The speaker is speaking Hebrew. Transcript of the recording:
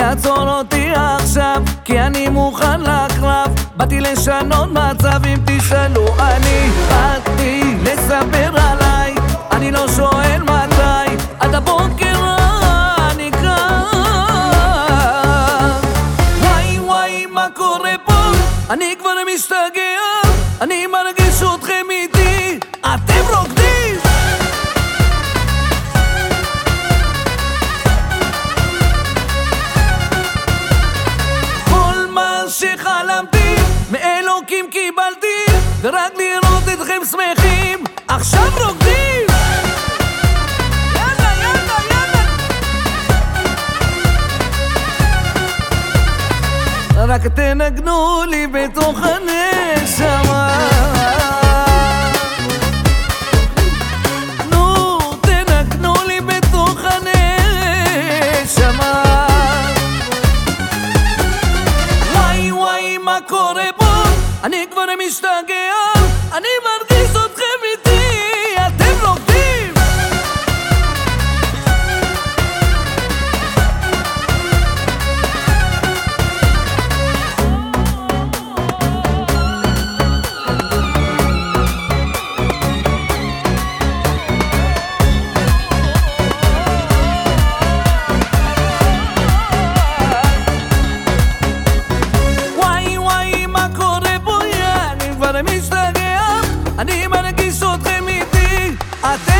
לעצור אותי עכשיו כי אני מוכן לקרב באתי לשנות מצב אם תשאלו. אני באתי לספר עליי אני לא שואל מתי. עד הבוקר אני כאן. וואי וואי מה קורה פה? אני כבר משתגע. אני מרגיש שחלמתי מאלוקים קיבלתי ורק לראות אתכם שמחים. עכשיו רוקדים יאללה יאללה יאללה! רק תנגנו לי בתוך הנשמה קורה פה? אני כבר משתגע אני מרגיש אני מרגיש אתכם איתי. אתם